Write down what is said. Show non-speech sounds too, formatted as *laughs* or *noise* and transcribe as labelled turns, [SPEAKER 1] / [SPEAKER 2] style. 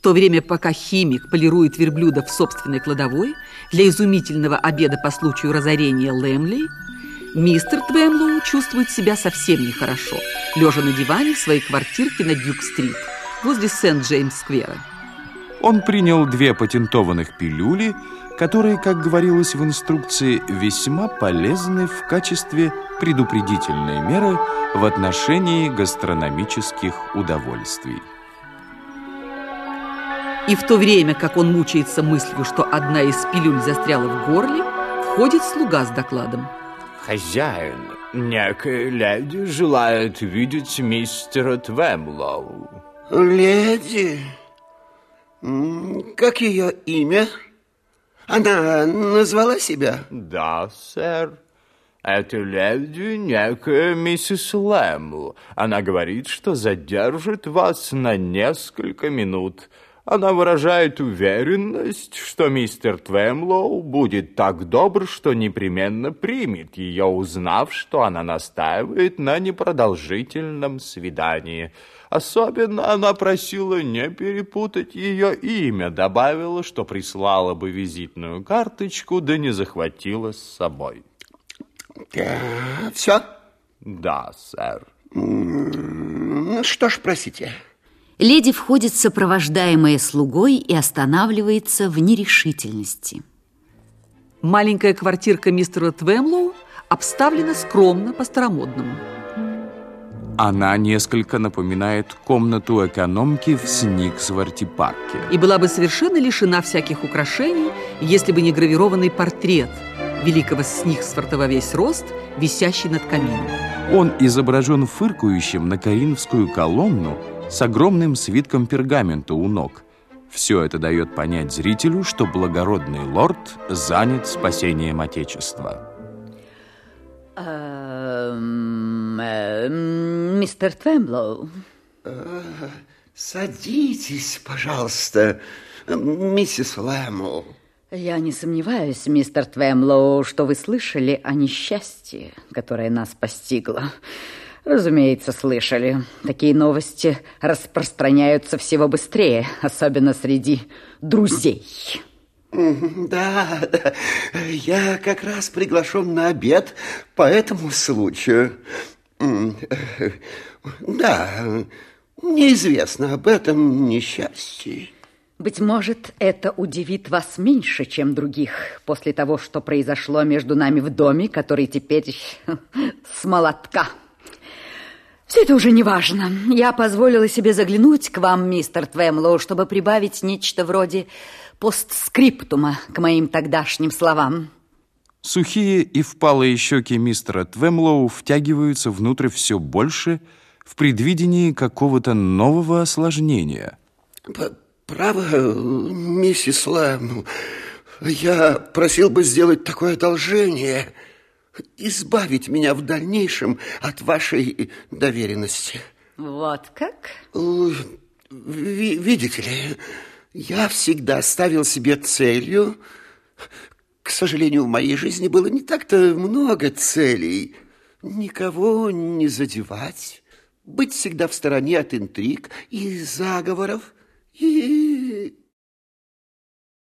[SPEAKER 1] то время пока химик полирует верблюда в собственной кладовой для изумительного обеда по случаю разорения Лэмли, мистер Твемлоу чувствует себя совсем нехорошо, лежа на диване в своей квартирке на Дюк-стрит, возле Сент-Джеймс-сквера.
[SPEAKER 2] Он принял две патентованных пилюли, которые, как говорилось в инструкции, весьма полезны в качестве предупредительной меры в отношении гастрономических удовольствий.
[SPEAKER 1] И в то время, как он мучается мыслью, что одна из пилюль застряла в горле, входит слуга с докладом.
[SPEAKER 3] Хозяин, некая леди желает видеть мистера Твемлоу.
[SPEAKER 4] Леди? Как ее имя? Она назвала себя?
[SPEAKER 3] Да, сэр. Это леди некая миссис Лэмл. Она говорит, что задержит вас на несколько минут. Она выражает уверенность, что мистер Твемлоу будет так добр, что непременно примет ее, узнав, что она настаивает на непродолжительном свидании. Особенно она просила не перепутать ее имя, добавила, что прислала бы визитную карточку, да не захватила с собой.
[SPEAKER 4] Все?
[SPEAKER 3] Да, сэр.
[SPEAKER 4] Что ж, просите.
[SPEAKER 5] Леди входит, сопровождаемая слугой, и останавливается в нерешительности.
[SPEAKER 1] Маленькая квартирка мистера Твемлоу обставлена скромно, по-старомодному.
[SPEAKER 2] Она несколько напоминает комнату экономки в Сниксворти-парке.
[SPEAKER 1] И была бы совершенно лишена всяких украшений, если бы не гравированный портрет великого Сниксворта во весь рост, висящий над камином.
[SPEAKER 2] Он изображен фыркающим на Кариновскую колонну с огромным свитком пергамента у ног. Все это дает понять зрителю, что благородный лорд занят спасением Отечества.
[SPEAKER 5] Эм, эм, мистер Твемблоу.
[SPEAKER 4] Садитесь, пожалуйста, миссис Лэмл.
[SPEAKER 5] Я не сомневаюсь, мистер Твемлоу, что вы слышали о несчастье, которое нас постигло. Разумеется, слышали. Такие новости распространяются всего быстрее, особенно среди друзей.
[SPEAKER 4] Да, да, я как раз приглашен на обед по этому случаю. Да, мне известно об этом несчастье.
[SPEAKER 5] Быть может, это удивит вас меньше, чем других, после того, что произошло между нами в доме, который теперь *laughs* с молотка. Все это уже не важно. Я позволила себе заглянуть к вам, мистер Твемлоу, чтобы прибавить нечто вроде постскриптума к моим тогдашним словам.
[SPEAKER 2] Сухие и впалые щеки мистера Твемлоу втягиваются внутрь все больше в предвидении какого-то нового осложнения.
[SPEAKER 4] Право, миссис Лэм, я просил бы сделать такое одолжение – избавить меня в дальнейшем от вашей доверенности.
[SPEAKER 5] Вот как?
[SPEAKER 4] Видите ли, я всегда ставил себе целью... К сожалению, в моей жизни было не так-то много целей. Никого не задевать, быть всегда в стороне от интриг и заговоров, и